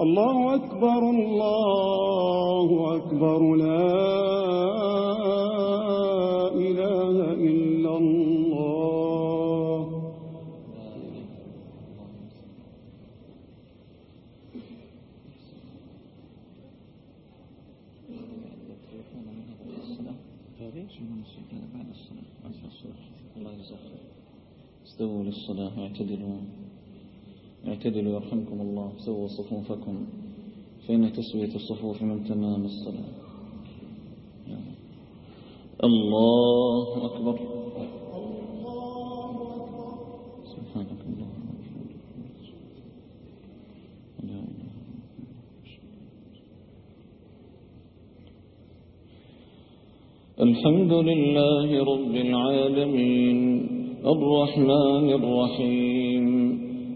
الله أكبر الله أكبر لا إله إلا الله استووا للصلاة اعتدلوا اعتدلوا يرحمكم الله سووا صفوفكم. فإن تسوية الصفوف من تمام الصلاة. الله أكبر. سبحانك اللهم الحمد لله رب العالمين. الرحمن الرحيم.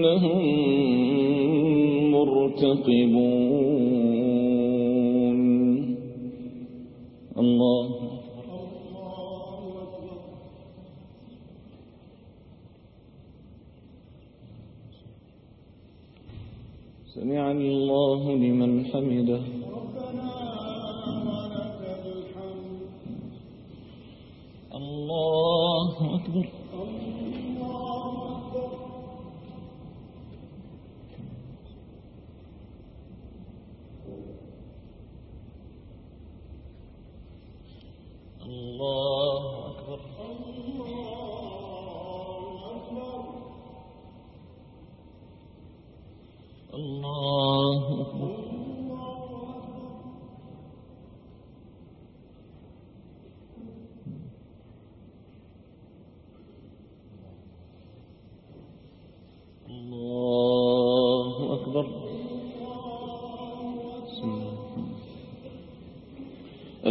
إنهم مرتقبون. الله. سمع الله لمن حمده.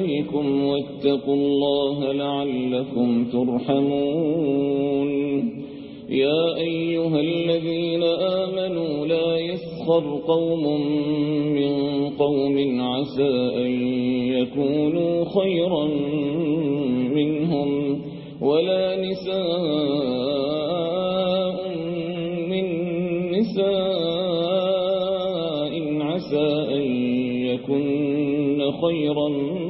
أخويكم واتقوا الله لعلكم ترحمون يا أيها الذين آمنوا لا يسخر قوم من قوم عسى أن يكونوا خيرا منهم ولا نساء من نساء عسى أن يكن خيرا منهن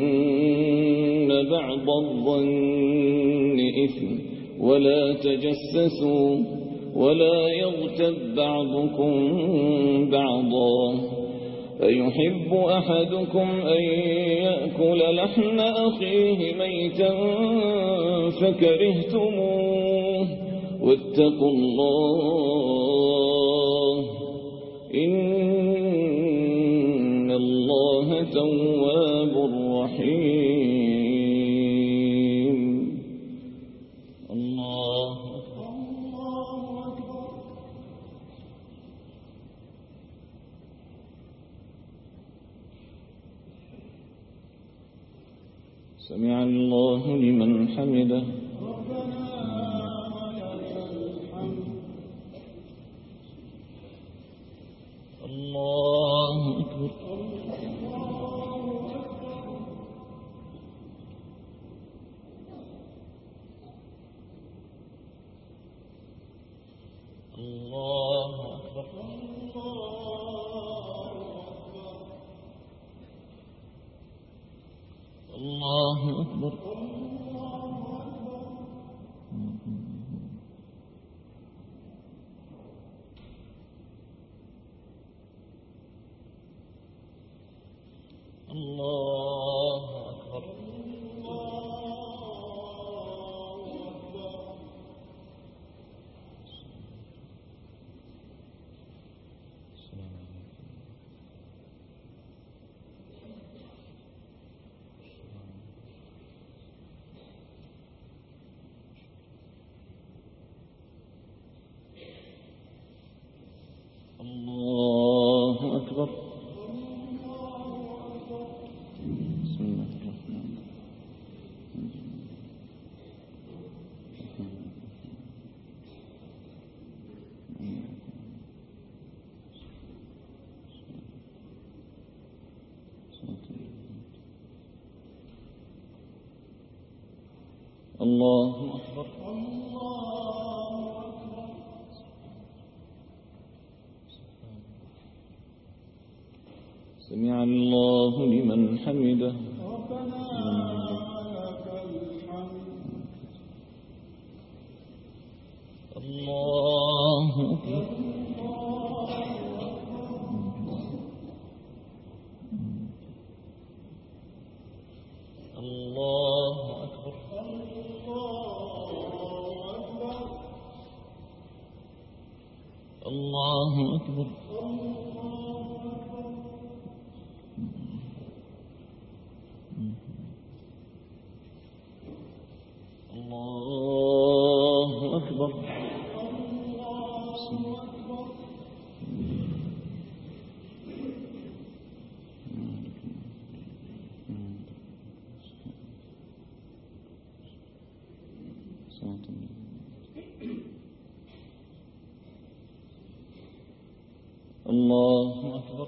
بعض الظن إثم ولا تجسسوا ولا يغتب بعضكم بعضا أيحب أحدكم أن يأكل لحم أخيه ميتا فكرهتموه واتقوا الله إن الله تواب رحيم سمع الله لمن حمده. الله أكبر. الله أكبر. اکبر اللہ الله أكبر الله أكبر بسم الله الرحمن الله أكبر الله أكبر الله أكبر الله أكبر